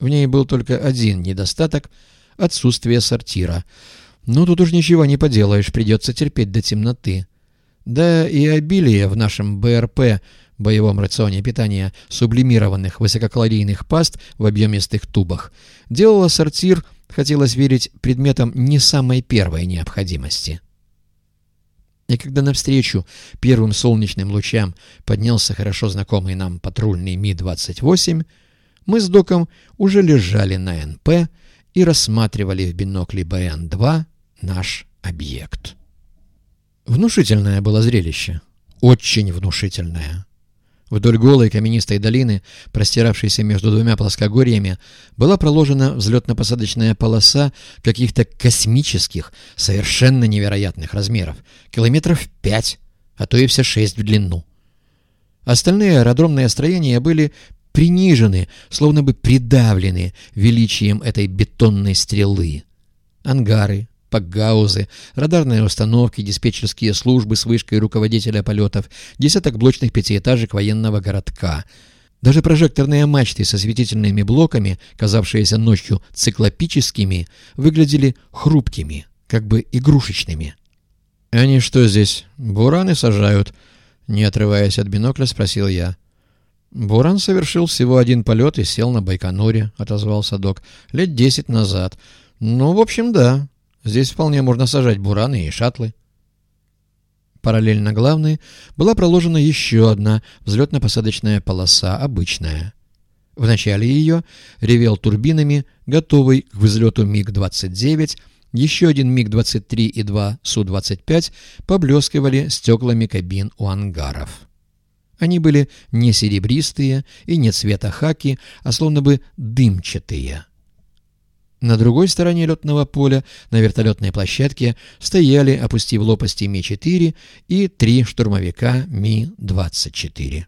В ней был только один недостаток — отсутствие сортира. Но тут уж ничего не поделаешь, придется терпеть до темноты. Да и обилие в нашем БРП, боевом рационе питания, сублимированных высококалорийных паст в объемистых тубах, делало сортир, хотелось верить, предметом не самой первой необходимости. И когда навстречу первым солнечным лучам поднялся хорошо знакомый нам патрульный Ми-28, мы с доком уже лежали на НП и рассматривали в бинокле БН-2 наш объект. Внушительное было зрелище. Очень внушительное. Вдоль голой каменистой долины, простиравшейся между двумя плоскогорьями, была проложена взлетно-посадочная полоса каких-то космических, совершенно невероятных размеров, километров пять, а то и все шесть в длину. Остальные аэродромные строения были принижены, словно бы придавлены величием этой бетонной стрелы. Ангары, пакгаузы, радарные установки, диспетчерские службы с вышкой руководителя полетов, десяток блочных пятиэтажек военного городка. Даже прожекторные мачты со светительными блоками, казавшиеся ночью циклопическими, выглядели хрупкими, как бы игрушечными. «Они что здесь, бураны сажают?» Не отрываясь от бинокля, спросил я. «Буран совершил всего один полет и сел на Байконуре», — отозвался док. «Лет десять назад. Ну, в общем, да. Здесь вполне можно сажать бураны и шаттлы. Параллельно главной была проложена еще одна взлетно-посадочная полоса, обычная. В начале ее ревел турбинами, готовый к взлету МиГ-29, еще один МиГ-23 и два Су-25 поблескивали стеклами кабин у ангаров. Они были не серебристые и не цвета хаки, а словно бы дымчатые. На другой стороне летного поля, на вертолетной площадке, стояли, опустив лопасти Ми-4 и три штурмовика Ми-24.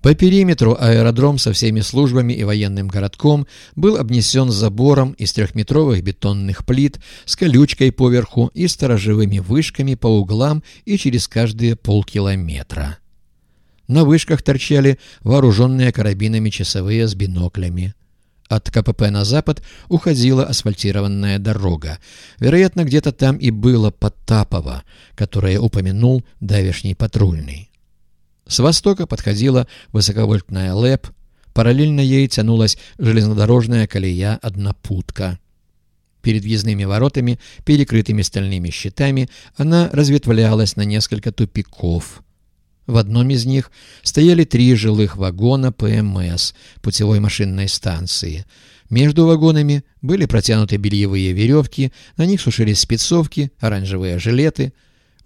По периметру аэродром со всеми службами и военным городком был обнесен забором из трехметровых бетонных плит с колючкой поверху и сторожевыми вышками по углам и через каждые полкилометра. На вышках торчали вооруженные карабинами часовые с биноклями. От КПП на запад уходила асфальтированная дорога. Вероятно, где-то там и было Потапово, которое упомянул давешний патрульный. С востока подходила высоковольтная ЛЭП, параллельно ей тянулась железнодорожная колея-однопутка. Перед въездными воротами, перекрытыми стальными щитами, она разветвлялась на несколько тупиков – в одном из них стояли три жилых вагона ПМС путевой машинной станции. Между вагонами были протянуты бельевые веревки, на них сушились спецовки, оранжевые жилеты.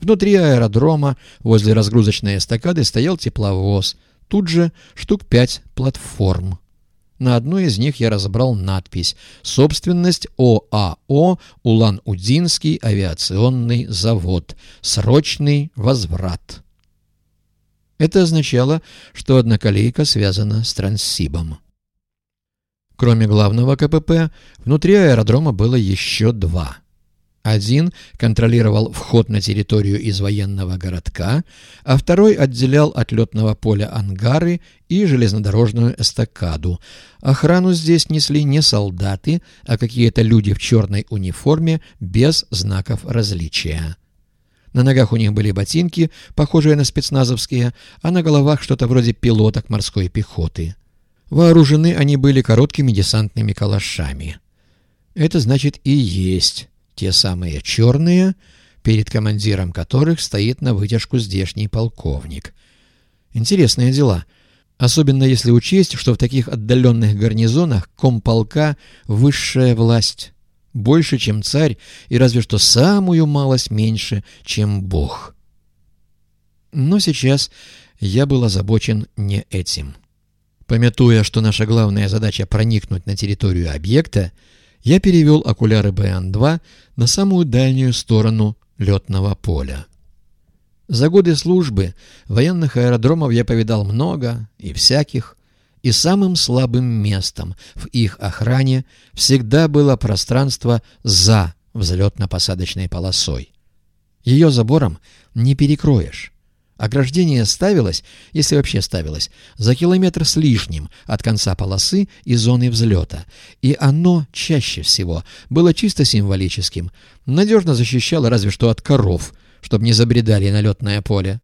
Внутри аэродрома, возле разгрузочной эстакады, стоял тепловоз. Тут же штук пять платформ. На одной из них я разобрал надпись «Собственность ОАО Улан-Удинский авиационный завод. Срочный возврат». Это означало, что одна колейка связана с Транссибом. Кроме главного КПП, внутри аэродрома было еще два. Один контролировал вход на территорию из военного городка, а второй отделял от летного поля ангары и железнодорожную эстакаду. Охрану здесь несли не солдаты, а какие-то люди в черной униформе без знаков различия. На ногах у них были ботинки, похожие на спецназовские, а на головах что-то вроде пилоток морской пехоты. Вооружены они были короткими десантными калашами. Это значит и есть те самые черные, перед командиром которых стоит на вытяжку здешний полковник. Интересные дела. Особенно если учесть, что в таких отдаленных гарнизонах комполка — высшая власть больше, чем царь, и разве что самую малость меньше, чем Бог. Но сейчас я был озабочен не этим. Пометуя, что наша главная задача проникнуть на территорию объекта, я перевел окуляры БН-2 на самую дальнюю сторону летного поля. За годы службы военных аэродромов я повидал много и всяких, и самым слабым местом в их охране всегда было пространство за взлетно-посадочной полосой. Ее забором не перекроешь. Ограждение ставилось, если вообще ставилось, за километр с лишним от конца полосы и зоны взлета, и оно чаще всего было чисто символическим, надежно защищало разве что от коров, чтобы не забредали на летное поле.